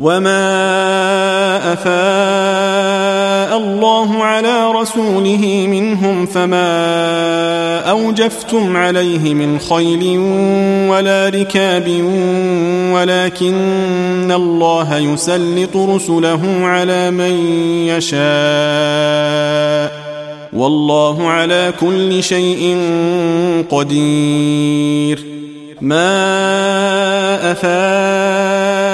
وما أفاء الله على رسوله منهم فما أوجفتم عليه من خيل ولا ركاب ولكن الله يسلط رسله على من يشاء والله على كل شيء قدير. ما أفاء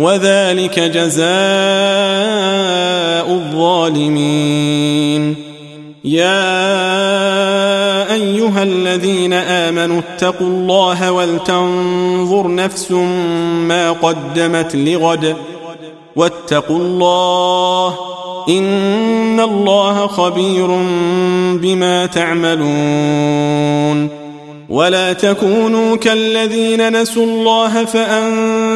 وذلك جزاء الظالمين. يا أيها الذين آمنوا اتقوا الله ولتنظر نفس ما قدمت لغد. واتقوا الله إن الله خبير بما تعملون. ولا تكونوا كالذين نسوا الله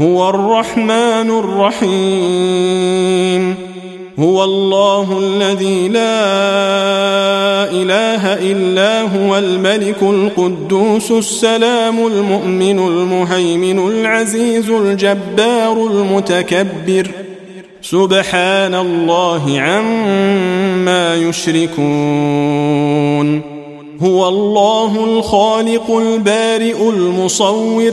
هو الرحمن الرحيم. هو الله الذي لا إله إلا هو الملك القدوس السلام المؤمن المهيمن العزيز الجبار المتكبر. سبحان الله عما يشركون. هو الله الخالق البارئ المصور.